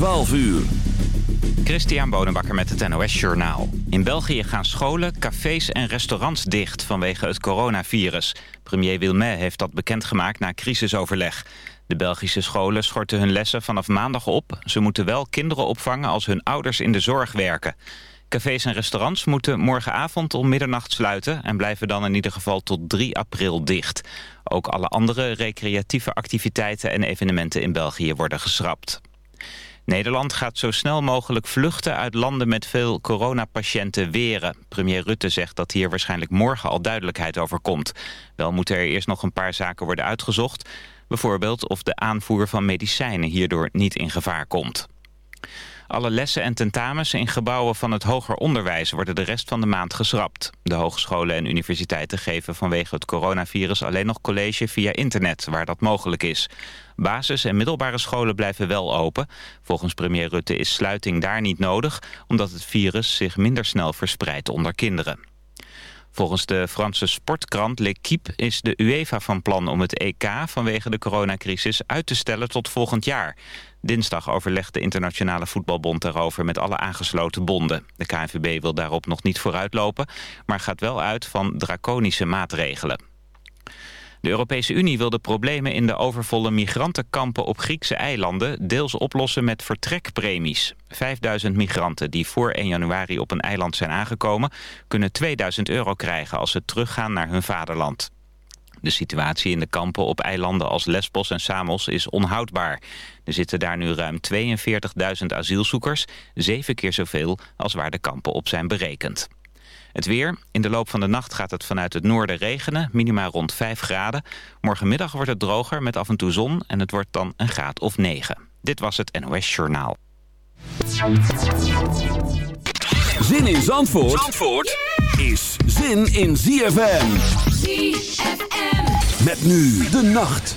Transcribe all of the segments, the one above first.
12 uur. Christian Bonenbakker met het NOS Journaal. In België gaan scholen, cafés en restaurants dicht vanwege het coronavirus. Premier Wilmet heeft dat bekendgemaakt na crisisoverleg. De Belgische scholen schorten hun lessen vanaf maandag op. Ze moeten wel kinderen opvangen als hun ouders in de zorg werken. Cafés en restaurants moeten morgenavond om middernacht sluiten... en blijven dan in ieder geval tot 3 april dicht. Ook alle andere recreatieve activiteiten en evenementen in België worden geschrapt. Nederland gaat zo snel mogelijk vluchten uit landen met veel coronapatiënten weren. Premier Rutte zegt dat hier waarschijnlijk morgen al duidelijkheid over komt. Wel moeten er eerst nog een paar zaken worden uitgezocht. Bijvoorbeeld of de aanvoer van medicijnen hierdoor niet in gevaar komt. Alle lessen en tentamens in gebouwen van het hoger onderwijs worden de rest van de maand geschrapt. De hogescholen en universiteiten geven vanwege het coronavirus alleen nog college via internet, waar dat mogelijk is. Basis- en middelbare scholen blijven wel open. Volgens premier Rutte is sluiting daar niet nodig, omdat het virus zich minder snel verspreidt onder kinderen. Volgens de Franse sportkrant L'Equipe is de UEFA van plan om het EK vanwege de coronacrisis uit te stellen tot volgend jaar. Dinsdag overlegt de Internationale Voetbalbond daarover met alle aangesloten bonden. De KNVB wil daarop nog niet vooruitlopen, maar gaat wel uit van draconische maatregelen. De Europese Unie wil de problemen in de overvolle migrantenkampen op Griekse eilanden deels oplossen met vertrekpremies. 5000 migranten die voor 1 januari op een eiland zijn aangekomen kunnen 2000 euro krijgen als ze teruggaan naar hun vaderland. De situatie in de kampen op eilanden als Lesbos en Samos is onhoudbaar. Er zitten daar nu ruim 42.000 asielzoekers, zeven keer zoveel als waar de kampen op zijn berekend. Het weer. In de loop van de nacht gaat het vanuit het noorden regenen. Minima rond 5 graden. Morgenmiddag wordt het droger met af en toe zon. En het wordt dan een graad of 9. Dit was het NOS Journaal. Zin in Zandvoort, Zandvoort is zin in ZFM. ZFM. Met nu de nacht.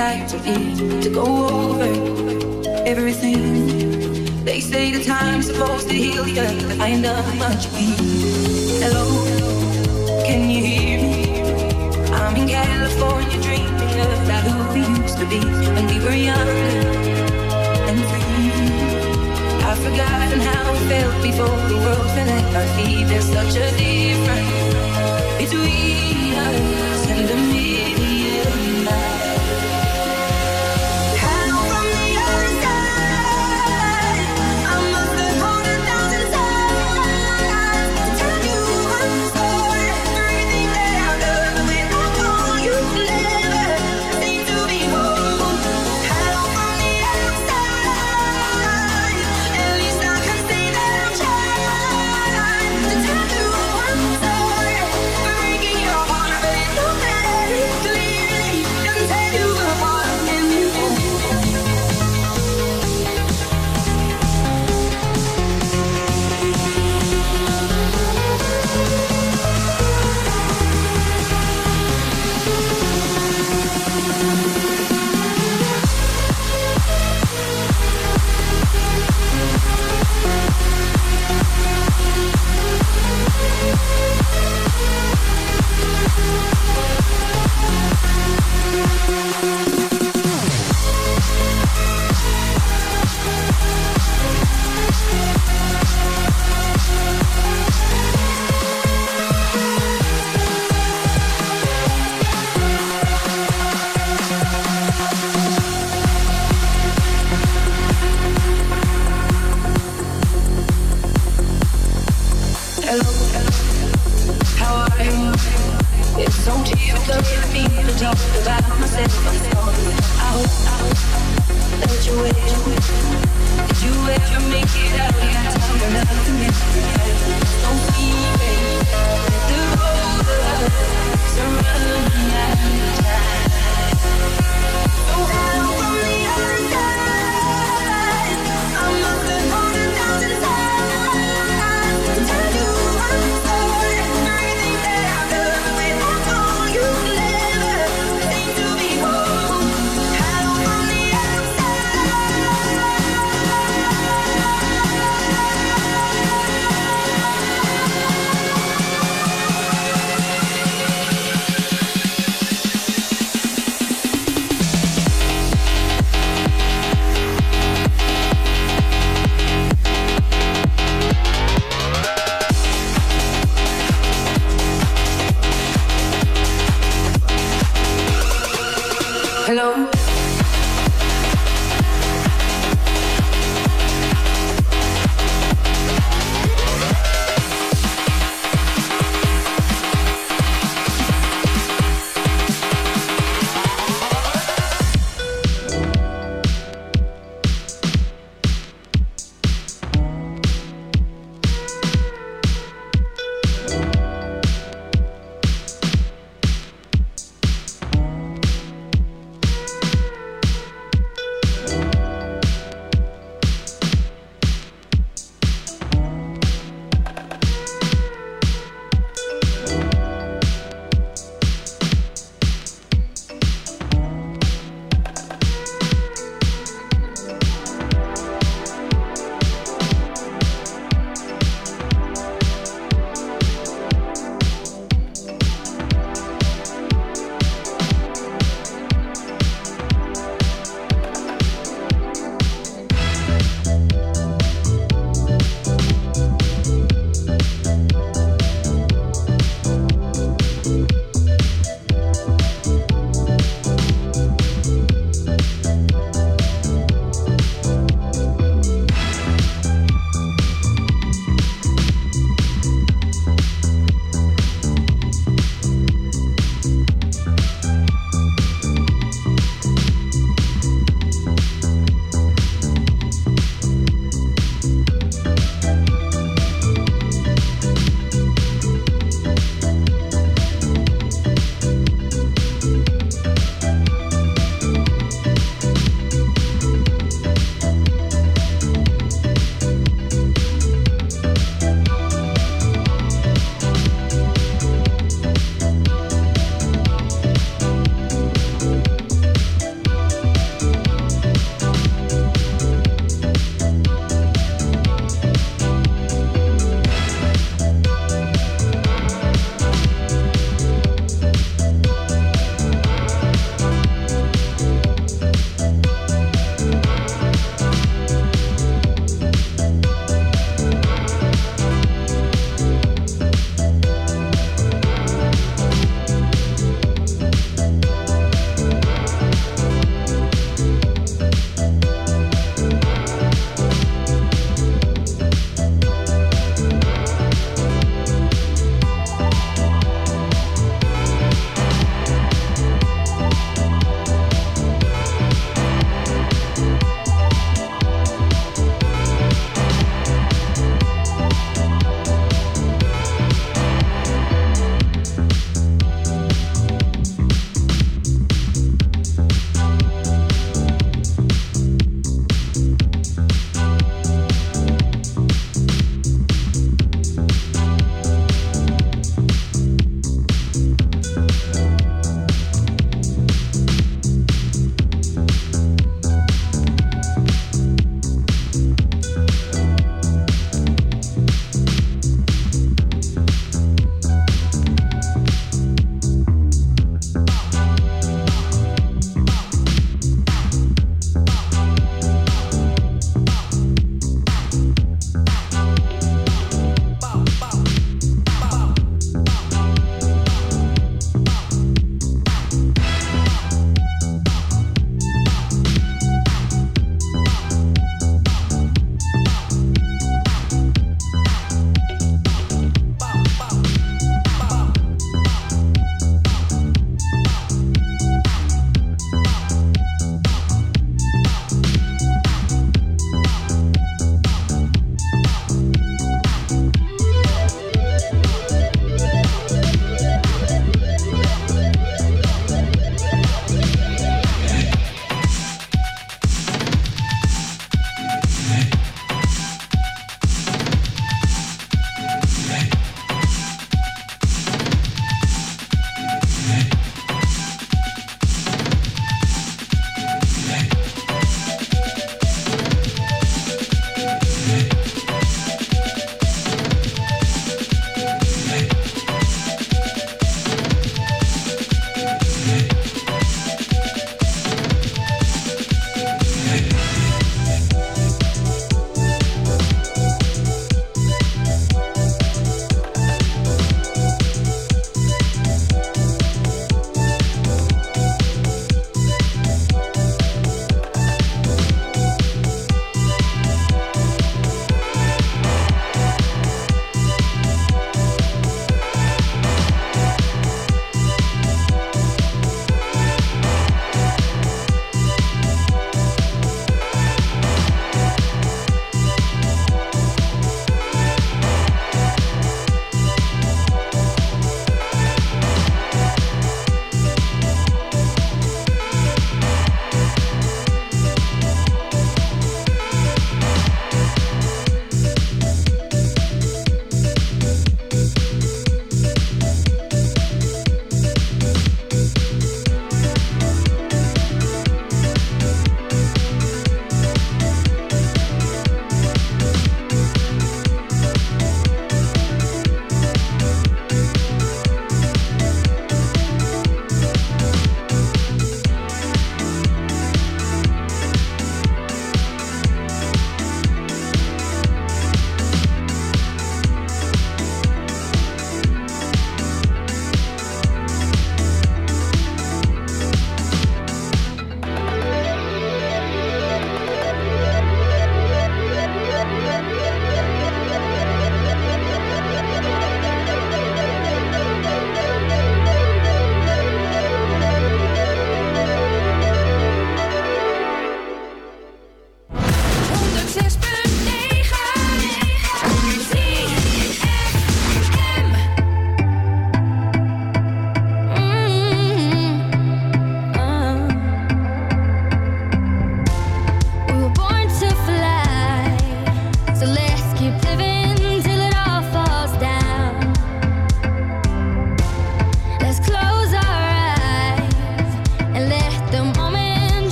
like it to go over everything. They say the time's supposed to heal you, but I end up much weak. Hello, can you hear me? I'm in California dreaming of that who we used to be when we were young and free. I've forgotten how it felt before the world fell at our feet. There's such a difference between us.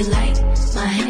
You like my hair?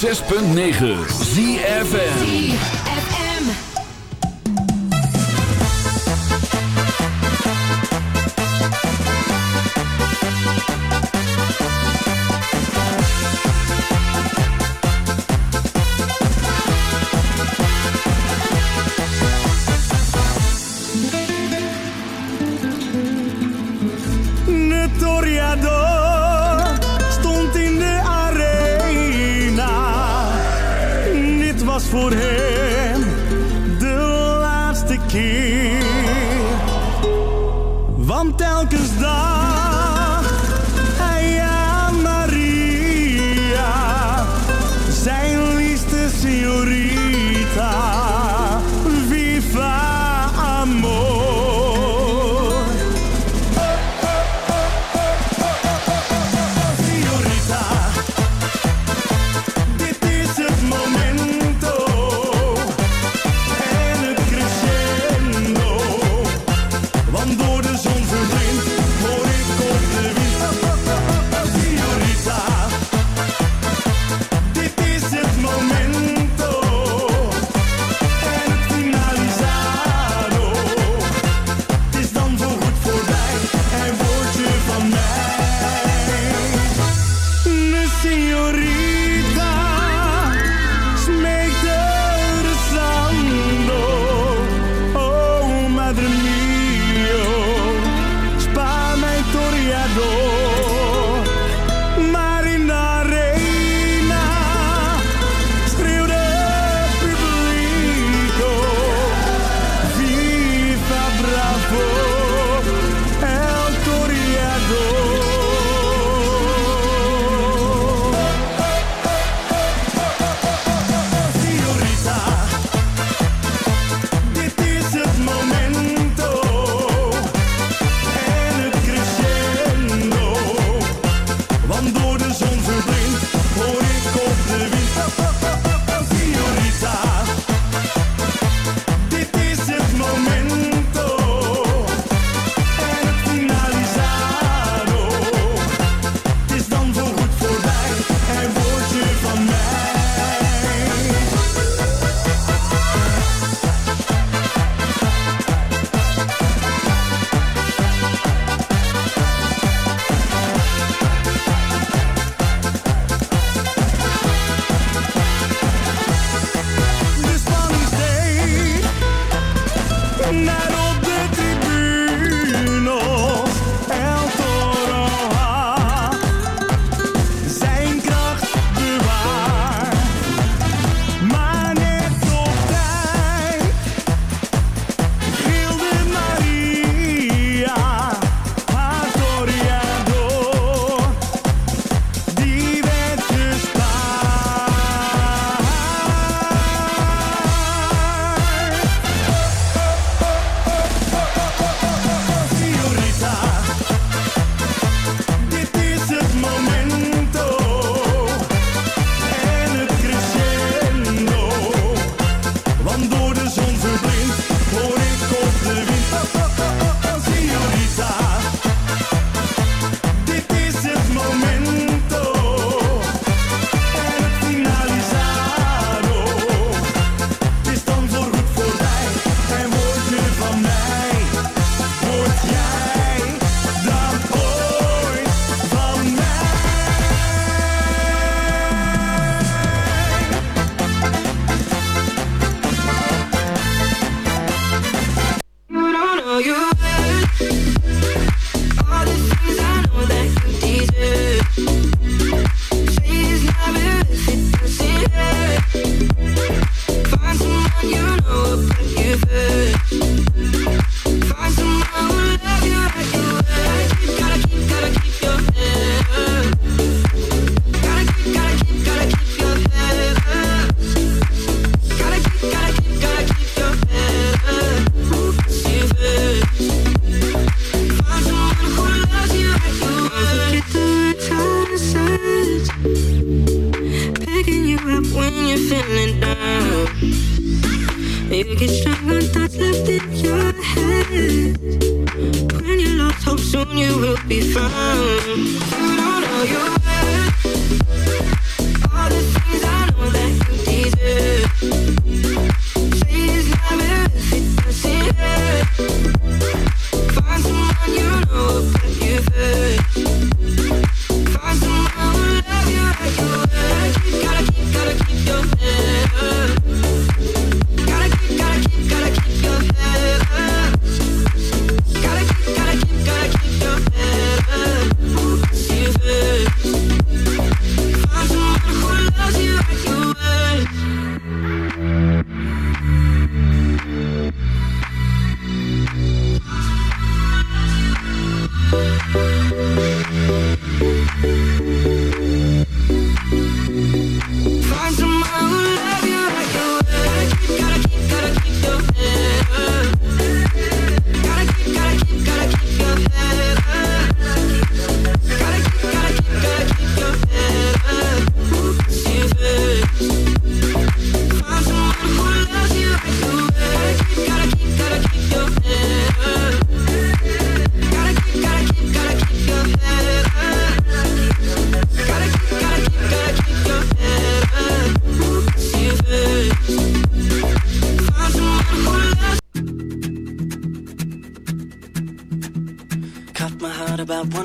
106.9 ZFN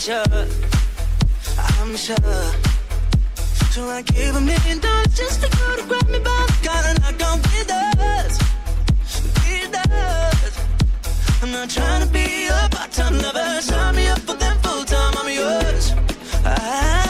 sure, I'm sure. So I gave a million dollars just to go to grab me by the collar and I come with us, with us. I'm not trying to be a part-time lover. Sign me up for them full-time. I'm yours. I